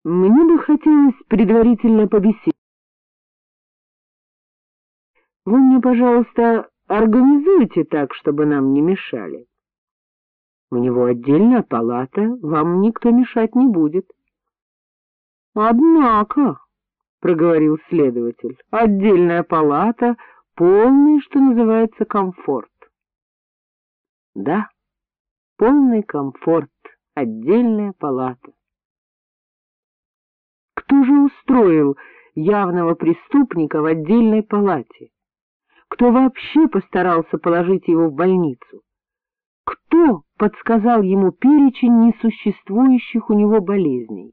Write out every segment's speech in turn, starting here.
— Мне бы хотелось предварительно побеседовать. Вы мне, пожалуйста, организуйте так, чтобы нам не мешали. У него отдельная палата, вам никто мешать не будет. — Однако, — проговорил следователь, — отдельная палата, полный, что называется, комфорт. Да, полный комфорт, отдельная палата. Кто же устроил явного преступника в отдельной палате? Кто вообще постарался положить его в больницу? Кто подсказал ему перечень несуществующих у него болезней?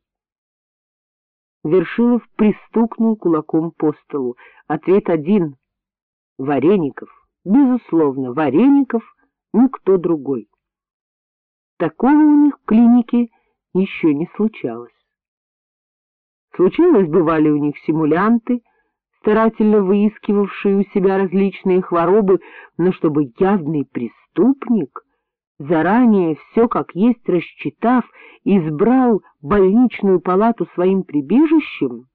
Вершилов пристукнул кулаком по столу. Ответ один — Вареников. Безусловно, Вареников — никто другой. Такого у них в клинике еще не случалось. Случалось, бывали у них симулянты, старательно выискивавшие у себя различные хворобы, но чтобы явный преступник, заранее все как есть рассчитав, избрал больничную палату своим прибежищем?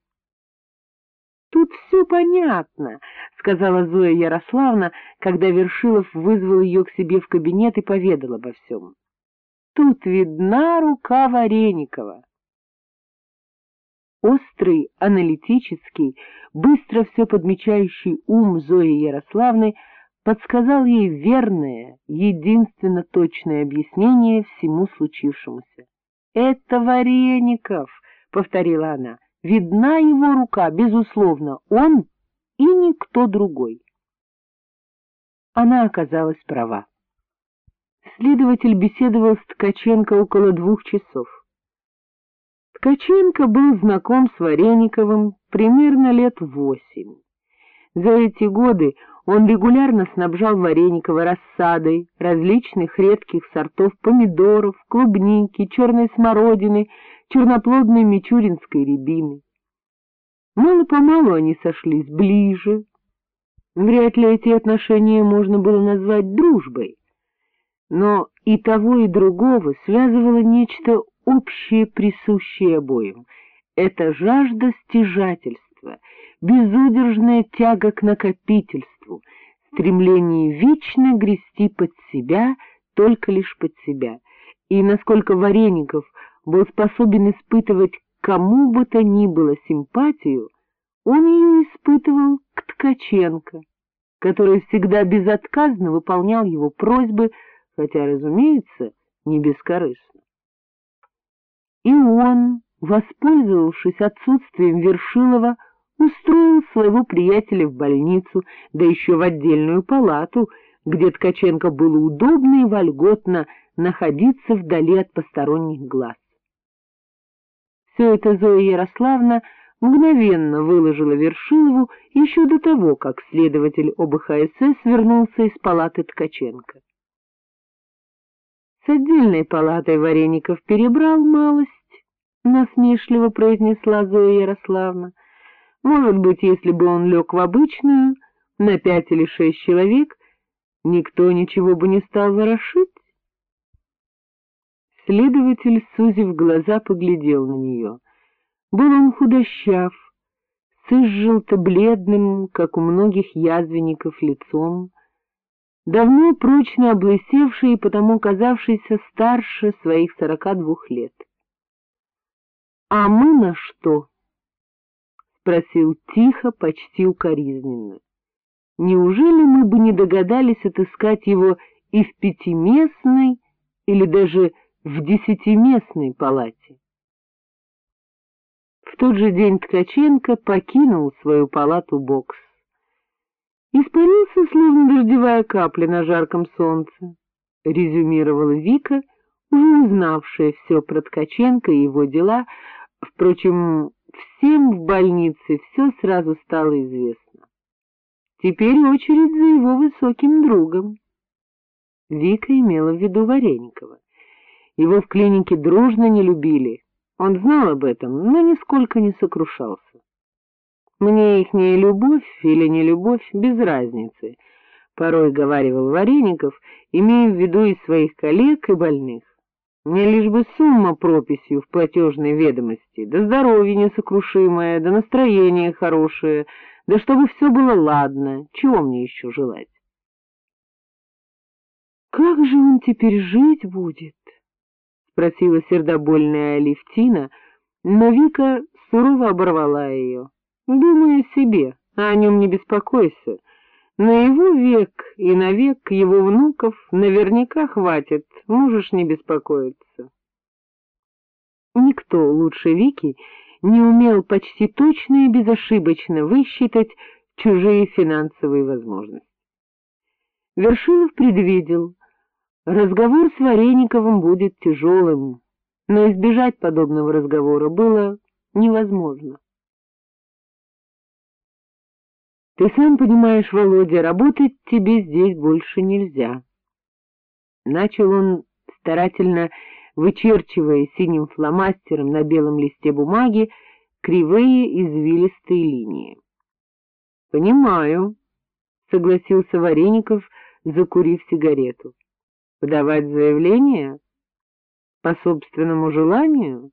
— Тут все понятно, — сказала Зоя Ярославна, когда Вершилов вызвал ее к себе в кабинет и поведал обо всем. — Тут видна рука Вареникова. Острый, аналитический, быстро все подмечающий ум Зои Ярославны подсказал ей верное, единственно точное объяснение всему случившемуся. — Это Вареников, — повторила она, — видна его рука, безусловно, он и никто другой. Она оказалась права. Следователь беседовал с Ткаченко около двух часов. Ткаченко был знаком с Варениковым примерно лет восемь. За эти годы он регулярно снабжал Вареникова рассадой различных редких сортов помидоров, клубники, черной смородины, черноплодной мичуринской рябины. Мало-помалу они сошлись ближе. Вряд ли эти отношения можно было назвать дружбой, но и того, и другого связывало нечто общее присущее обоим — это жажда стяжательства, безудержная тяга к накопительству, стремление вечно грести под себя, только лишь под себя. И насколько Вареников был способен испытывать кому бы то ни было симпатию, он ее испытывал к Ткаченко, который всегда безотказно выполнял его просьбы, хотя, разумеется, не бескорыстно. И он, воспользовавшись отсутствием Вершилова, устроил своего приятеля в больницу, да еще в отдельную палату, где Ткаченко было удобно и вольготно находиться вдали от посторонних глаз. Все это Зоя Ярославна мгновенно выложила Вершилову еще до того, как следователь ОБХСС вернулся из палаты Ткаченко. С отдельной палатой Вареников перебрал малость, — насмешливо произнесла Зоя Ярославна. Может быть, если бы он лег в обычную, на пять или шесть человек, никто ничего бы не стал ворошить? Следователь, сузив глаза, поглядел на нее. Был он худощав, с изжелто-бледным, как у многих язвенников, лицом, давно прочно облысевший и потому казавшийся старше своих сорока двух лет. — А мы на что? — спросил тихо, почти укоризненно. — Неужели мы бы не догадались отыскать его и в пятиместной или даже в десятиместной палате? В тот же день Ткаченко покинул свою палату бокс. Испарился, словно дождевая капля на жарком солнце, — резюмировала Вика, уже узнавшая все про Ткаченко и его дела. Впрочем, всем в больнице все сразу стало известно. Теперь очередь за его высоким другом. Вика имела в виду Вареникова. Его в клинике дружно не любили. Он знал об этом, но нисколько не сокрушался. Мне ихняя любовь или не любовь без разницы, — порой говаривал Вареников, имея в виду и своих коллег, и больных. Мне лишь бы сумма прописью в платежной ведомости, да здоровье несокрушимое, да настроение хорошее, да чтобы все было ладно, чего мне еще желать? — Как же он теперь жить будет? — спросила сердобольная Алевтина, но Вика сурово оборвала ее. — Думай о себе, а о нем не беспокойся. На его век и на век его внуков наверняка хватит, можешь не беспокоиться. Никто лучше Вики не умел почти точно и безошибочно высчитать чужие финансовые возможности. Вершилов предвидел, разговор с Варениковым будет тяжелым, но избежать подобного разговора было невозможно. Ты сам понимаешь, Володя, работать тебе здесь больше нельзя. Начал он, старательно вычерчивая синим фломастером на белом листе бумаги кривые извилистые линии. — Понимаю, — согласился Вареников, закурив сигарету. — Подавать заявление? По собственному желанию?